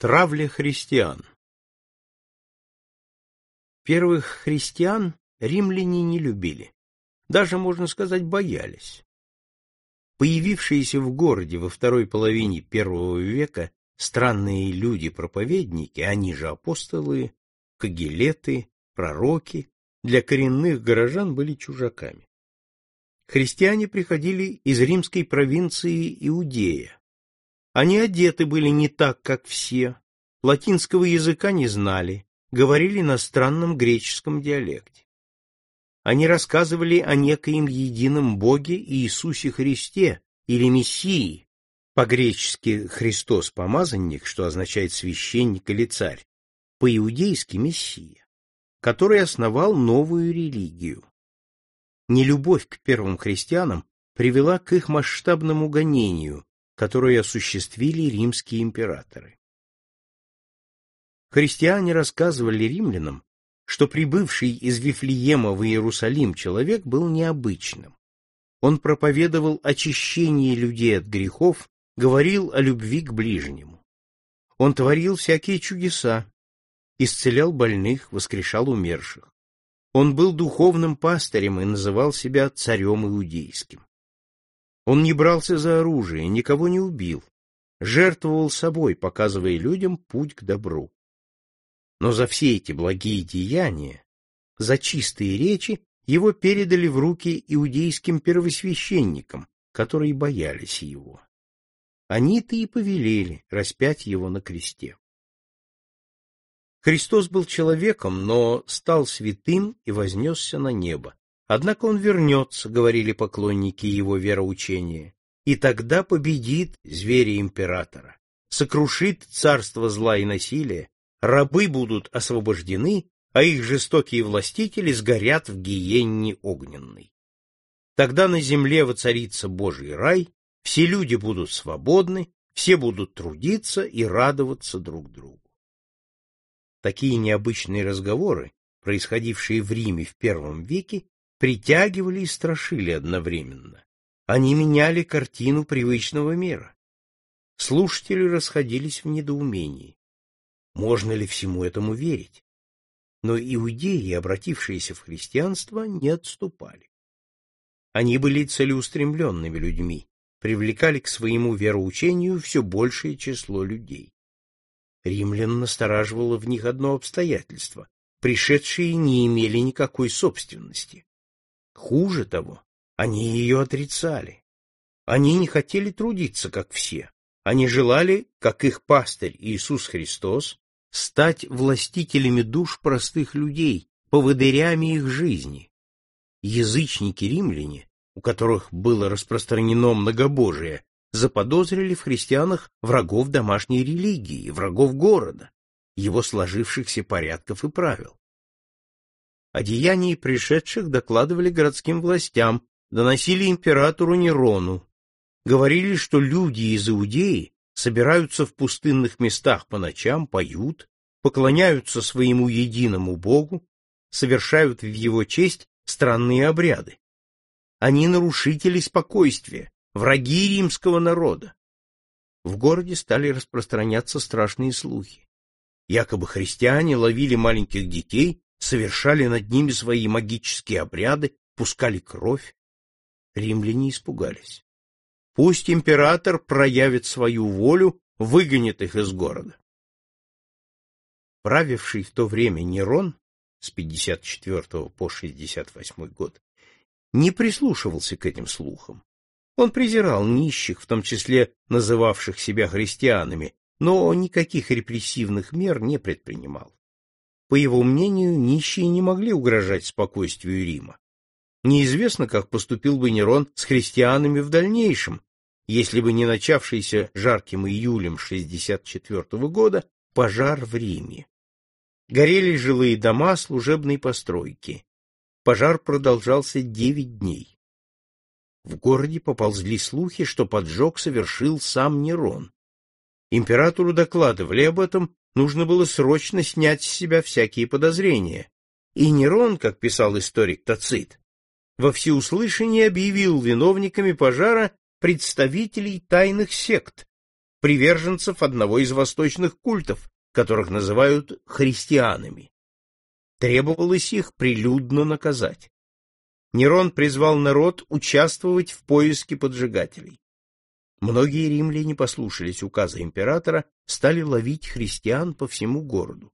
Травля христиан Первых христиан римляне не любили, даже, можно сказать, боялись. Появившиеся в городе во второй половине первого века странные люди-проповедники, они же апостолы, кагилеты, пророки, для коренных горожан были чужаками. Христиане приходили из римской провинции Иудея, они одеты были не так, как все, латинского языка не знали, говорили на странном греческом диалекте. Они рассказывали о некоем едином Боге Иисусе Христе или Мессии, по-гречески Христос помазанник, что означает священник или царь, по-иудейски Мессия, который основал новую религию. Нелюбовь к первым христианам привела к их масштабному гонению, которую осуществили римские императоры. Христиане рассказывали римлянам, что прибывший из Вифлеема в Иерусалим человек был необычным. Он проповедовал очищение людей от грехов, говорил о любви к ближнему. Он творил всякие чудеса, исцелял больных, воскрешал умерших. Он был духовным пастырем и называл себя царем иудейским. Он не брался за оружие, никого не убил, жертвовал собой, показывая людям путь к добру. Но за все эти благие деяния, за чистые речи его передали в руки иудейским первосвященникам, которые боялись его. Они-то и повелели распять его на кресте. Христос был человеком, но стал святым и вознесся на небо. Однако он вернется, говорили поклонники его вероучения, и тогда победит зверя императора, сокрушит царство зла и насилия, рабы будут освобождены, а их жестокие властители сгорят в гиенне огненной. Тогда на земле воцарится Божий рай, все люди будут свободны, все будут трудиться и радоваться друг другу. Такие необычные разговоры, происходившие в Риме в первом веке, притягивали и страшили одновременно. Они меняли картину привычного мира. Слушатели расходились в недоумении. Можно ли всему этому верить? Но иудеи, обратившиеся в христианство, не отступали. Они были целеустремленными людьми, привлекали к своему вероучению все большее число людей. Римлян настораживало в них одно обстоятельство. Пришедшие не имели никакой собственности. Хуже того, они ее отрицали. Они не хотели трудиться, как все. Они желали, как их пастырь Иисус Христос, стать властителями душ простых людей, поводырями их жизни. Язычники-римляне, у которых было распространено многобожие, заподозрили в христианах врагов домашней религии, врагов города, его сложившихся порядков и правил. О деянии пришедших докладывали городским властям, доносили императору Нерону. Говорили, что люди из Иудеи собираются в пустынных местах по ночам, поют, поклоняются своему единому Богу, совершают в его честь странные обряды. Они нарушители спокойствия, враги римского народа. В городе стали распространяться страшные слухи. Якобы христиане ловили маленьких детей совершали над ними свои магические обряды, пускали кровь. Римляне испугались. Пусть император проявит свою волю, выгонит их из города. Правивший в то время Нерон с 54 по 68 год не прислушивался к этим слухам. Он презирал нищих, в том числе называвших себя христианами, но никаких репрессивных мер не предпринимал. По его мнению, нищие не могли угрожать спокойствию Рима. Неизвестно, как поступил бы Нерон с христианами в дальнейшем, если бы не начавшийся жарким июлем 64 года пожар в Риме. Горели жилые дома, служебные постройки. Пожар продолжался девять дней. В городе поползли слухи, что поджог совершил сам Нерон. Императору докладывали об этом, нужно было срочно снять с себя всякие подозрения. И Нерон, как писал историк Тацит, во всеуслышание объявил виновниками пожара представителей тайных сект, приверженцев одного из восточных культов, которых называют христианами. Требовалось их прилюдно наказать. Нерон призвал народ участвовать в поиске поджигателей. Многие римляне послушались указа императора, стали ловить христиан по всему городу.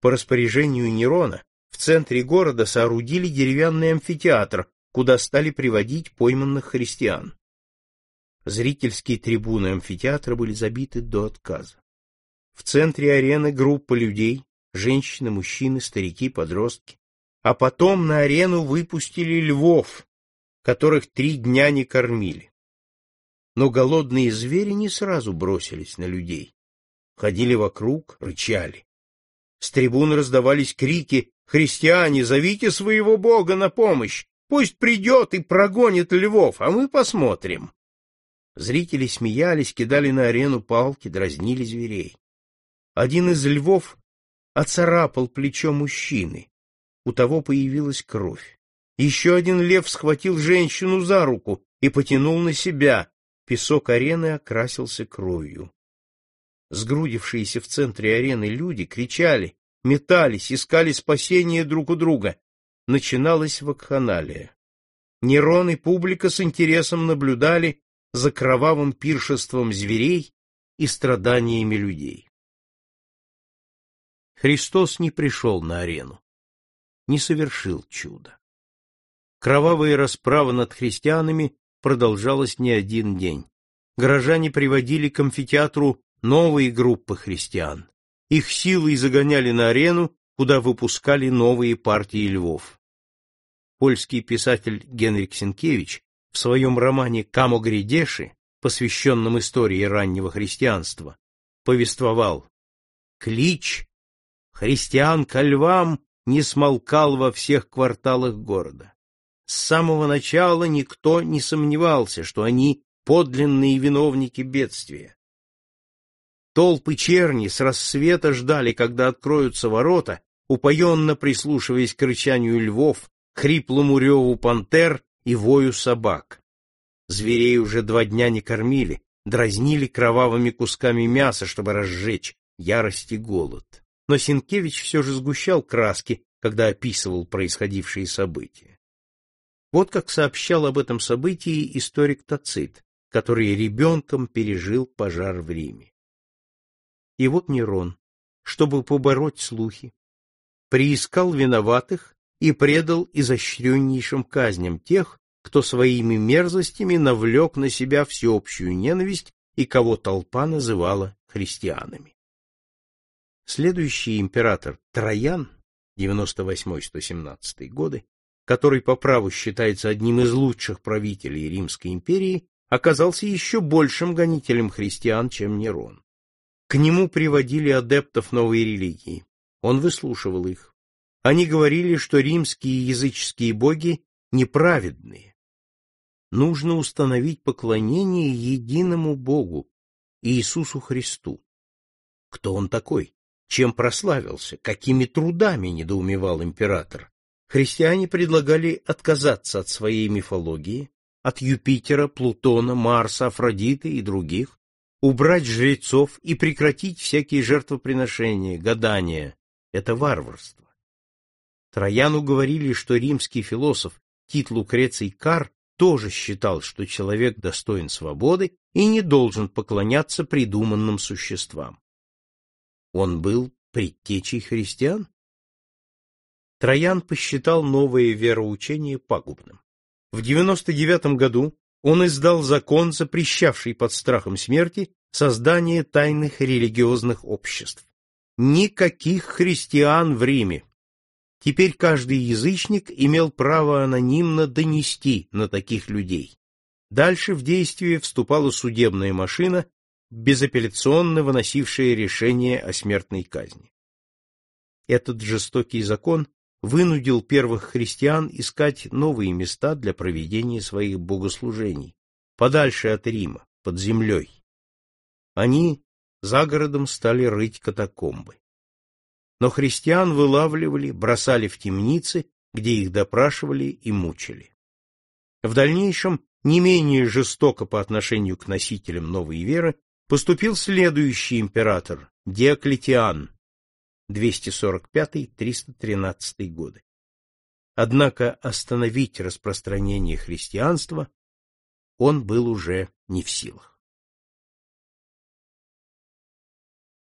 По распоряжению Нерона в центре города соорудили деревянный амфитеатр, куда стали приводить пойманных христиан. Зрительские трибуны амфитеатра были забиты до отказа. В центре арены группа людей, женщины, мужчины, старики, подростки. А потом на арену выпустили львов, которых три дня не кормили. Но голодные звери не сразу бросились на людей. Ходили вокруг, рычали. С трибун раздавались крики «Христиане, зовите своего Бога на помощь! Пусть придет и прогонит львов, а мы посмотрим!» Зрители смеялись, кидали на арену палки, дразнили зверей. Один из львов оцарапал плечо мужчины. У того появилась кровь. Еще один лев схватил женщину за руку и потянул на себя. Песок арены окрасился кровью. Сгрудившиеся в центре арены люди кричали, метались, искали спасения друг у друга. Начиналась вакханалия. Нерон и публика с интересом наблюдали за кровавым пиршеством зверей и страданиями людей. Христос не пришел на арену, не совершил чуда. Кровавая расправа над христианами продолжалась не один день. Горожане приводили к амфитеатру новые группы христиан. Их силой загоняли на арену, куда выпускали новые партии львов. Польский писатель Генрик Сенкевич в своем романе «Камогридеши», посвященном истории раннего христианства, повествовал «Клич христиан ко львам не смолкал во всех кварталах города. С самого начала никто не сомневался, что они подлинные виновники бедствия. Толпы черни с рассвета ждали, когда откроются ворота, упоенно прислушиваясь к рычанию львов, хриплому реву пантер и вою собак. Зверей уже два дня не кормили, дразнили кровавыми кусками мяса, чтобы разжечь ярость и голод. Но Синкевич все же сгущал краски, когда описывал происходившие события. Вот как сообщал об этом событии историк Тацит, который ребенком пережил пожар в Риме. И вот Нерон, чтобы побороть слухи, приискал виноватых и предал изощреннейшим казням тех, кто своими мерзостями навлек на себя всеобщую ненависть и кого толпа называла христианами. Следующий император Троян, 98-117 годы, который по праву считается одним из лучших правителей Римской империи, оказался еще большим гонителем христиан, чем Нерон. К нему приводили адептов новой религии. Он выслушивал их. Они говорили, что римские языческие боги неправедные. Нужно установить поклонение единому Богу, Иисусу Христу. Кто он такой? Чем прославился? Какими трудами недоумевал император? Христиане предлагали отказаться от своей мифологии, от Юпитера, Плутона, Марса, Афродиты и других, убрать жрецов и прекратить всякие жертвоприношения, гадания. Это варварство. Трояну говорили, что римский философ Тит Лукреций Кар тоже считал, что человек достоин свободы и не должен поклоняться придуманным существам. Он был предтечей христиан? Троян посчитал новое вероучение пагубным. В 99 году он издал закон, запрещавший под страхом смерти создание тайных религиозных обществ. Никаких христиан в Риме. Теперь каждый язычник имел право анонимно донести на таких людей. Дальше в действие вступала судебная машина, безапелляционно выносившая решение о смертной казни. Этот жестокий закон вынудил первых христиан искать новые места для проведения своих богослужений, подальше от Рима, под землей. Они за городом стали рыть катакомбы. Но христиан вылавливали, бросали в темницы, где их допрашивали и мучили. В дальнейшем, не менее жестоко по отношению к носителям новой веры, поступил следующий император, Диоклетиан, 245-313 годы. Однако остановить распространение христианства он был уже не в силах.